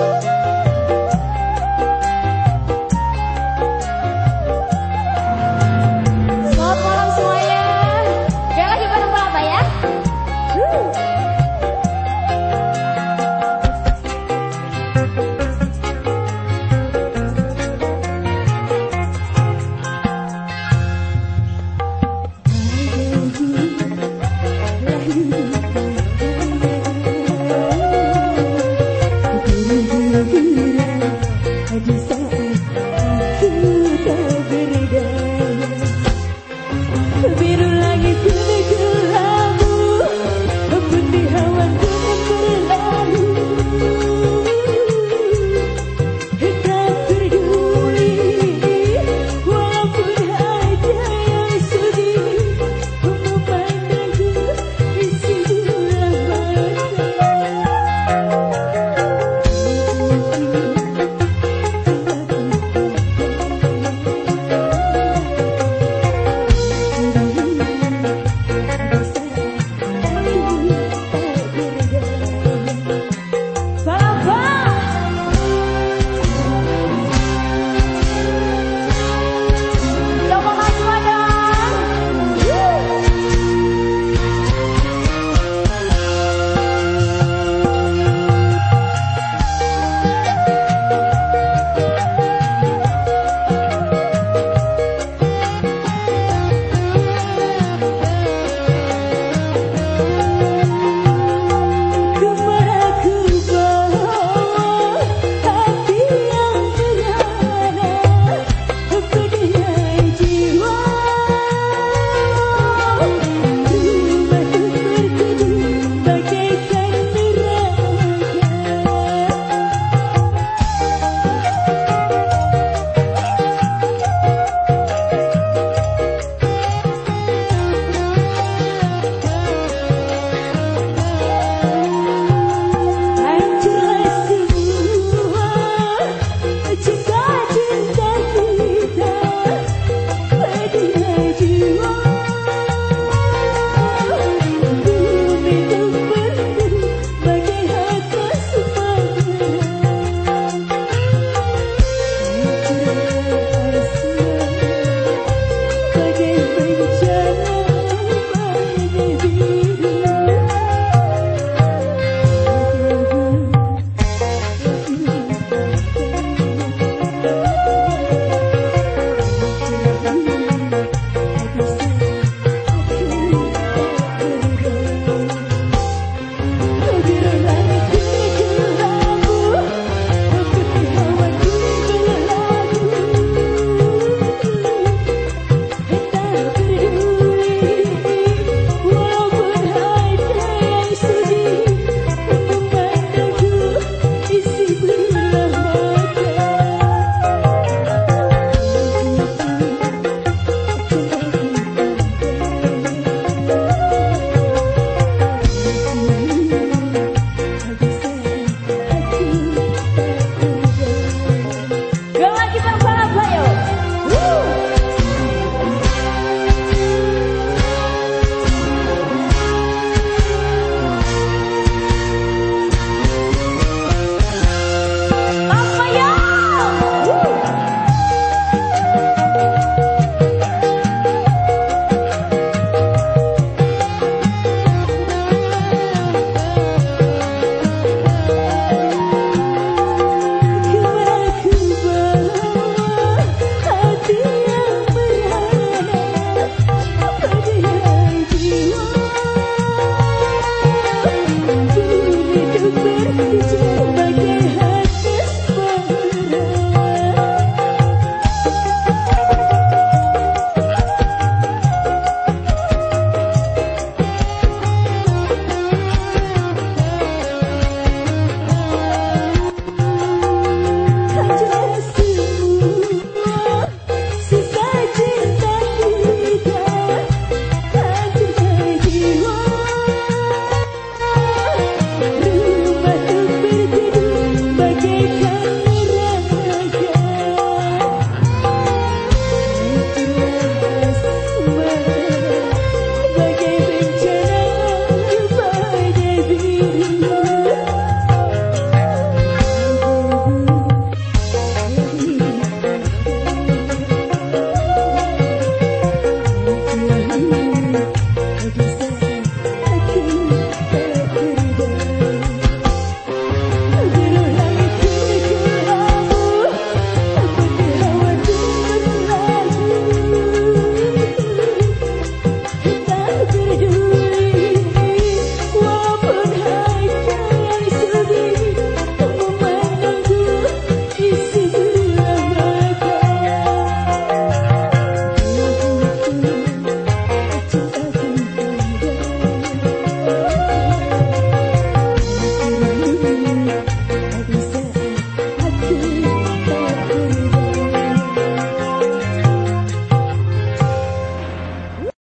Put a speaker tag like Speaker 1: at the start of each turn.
Speaker 1: Thank.
Speaker 2: Thank you.